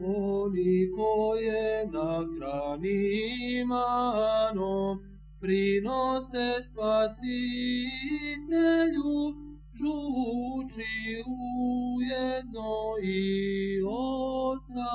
koliko je na hrani imano, prinose spasitelju, žuči ujedno i oca.